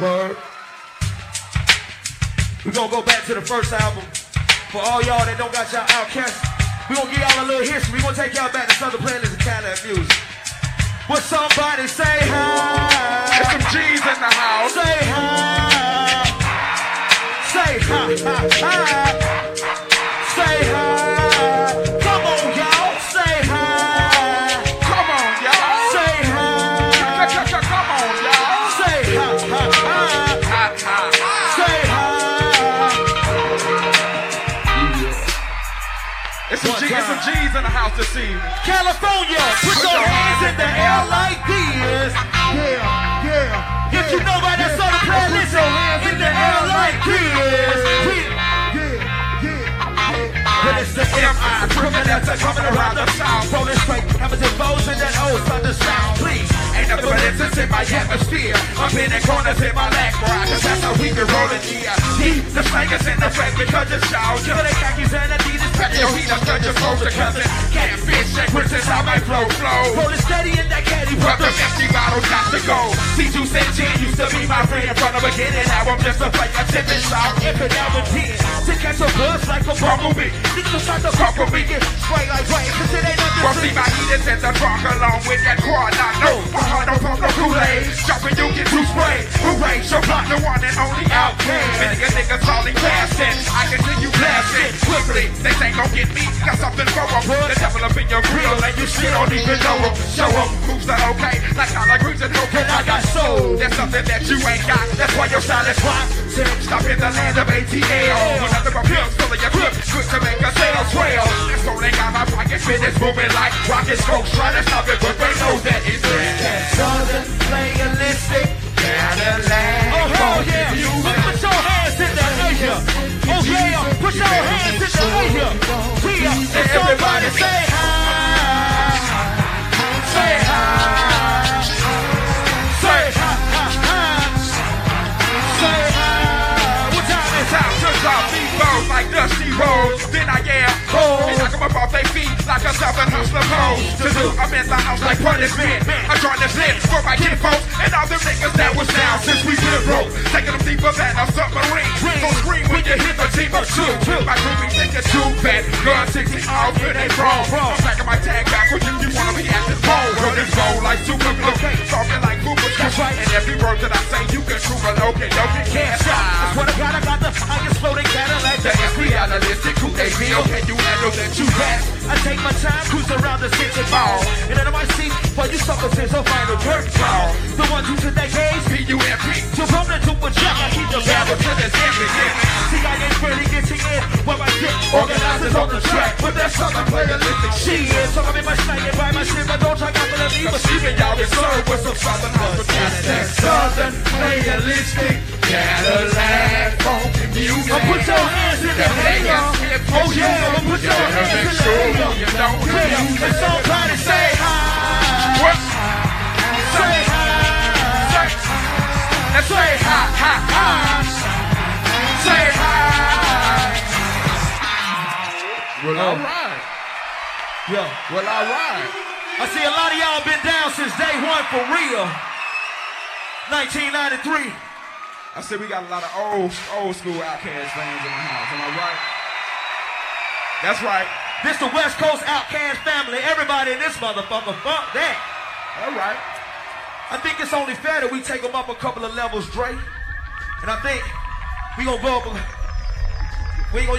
Word. We gonna go back to the first album. For all y'all that don't got y'all Outkasts, we gonna give y'all a little history. We gonna take y'all back to Southern Playalisticadillacmuzik. Will somebody say hi? There's some G's in the house. Say hi. Say hi, hi, hi. One G, it's some. G's in the house this evening. California, put your hands in the air like this. Yeah, yeah. If you know about that sort of playlist, in the air like this. Yeah, yeah. Well, it's the M.I. criminals are coming around the south. Rolling straight, hammers and bows and that old thunder sound. Please, ain't nothing but incense in my atmosphere. I'm in the corners in my leg, bro, cause that's how we can roll it here. The slangers in the face because it's shout. You the khakis and Adidas, pack your heat up, cut your soldier cousin. Catfish and princess, how my flow flow. Rolling steady in that caddy, But them empty bottles got to go. C2 said 10 used to be my friend from the beginning. Now I'm just a player, tipping song, if it ever did. To catch a buzz like a bumblebee. Niggas try to fuck with me, get spray like rain, cause it ain't nothing Well, see, my heat is in the trunk along with that quad. Only Outkast. Many a niggas calling blasting. I continue blasting quickly. They ain't gon' get me. Got something for for 'em. The devil up in your grill and you shit don't even know 'em. Show 'em who's the okay. Like collard greens and. And I got soul. There's something that you ain't got. That's why your style is rock. Stop in the land of ATL. With nothing but pills filling your clip. Good to make a sale swell. That's all they got my pocket business moving like rocket strokes. Try to stop it, but they know that it's there. Southern playalistic Cadillac. Oh, hell yeah. Put your hands in the air. Oh, yeah. Put your hands in the air. Yeah. Everybody say like dusty rolls. Then I yell, oh, and knock 'em up off their feet like a southern hustler pose. To do, I'm in the house like punishment. I join this list for my kinfolks and all them niggas that was down since we been broke. Taking them deeper than a submarine. So scream when you hit the team of two. My groupie it's too fat. Gun 60 off and they wrong. I'm stacking my tag back with you You wanna be at this bowl. Run this bowl like super glue. Talking like Booba Right. And every word that I say, you can prove it. Okay, don't get Can't feel, can you handle that you pass? I take my time, cruise around the city ball. And then I might see for you suckers is a final dirt ball. The ones who took that gaze, P-U-M-P, to run to a jack, I keep the battle to this everything. See, I ain't really getting in where I get organizers on the track. But that's something playalistic She is, so I'm in my slanging by my shit, but don't try to believe But she even y'all is served with some southern hospitality. That southern playalistic Cadillac funky music. I put your hands in the air. Well, put say hi. Say hi. Say hi, hi, hi. Say hi. Well, all right. Yeah. Well, all right. I see a lot of y'all been down since day one for real. 1993. I said we got a lot of old, old school Outkast fans in the house. Am I right? That's right. This the West Coast Outkast family. Everybody in this motherfucker, fuck that. All right. I think it's only fair that we take them up a couple of levels, Dre. And I think we gonna go up. A, we gonna